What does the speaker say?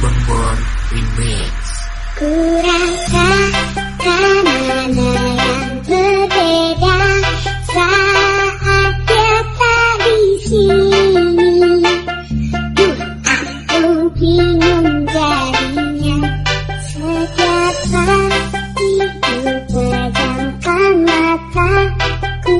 Bembor Remix Kurasa ramana yang berbeda Saat dia tak di sini Duh aku bingung jadinya Sejak saat itu pejamkan mataku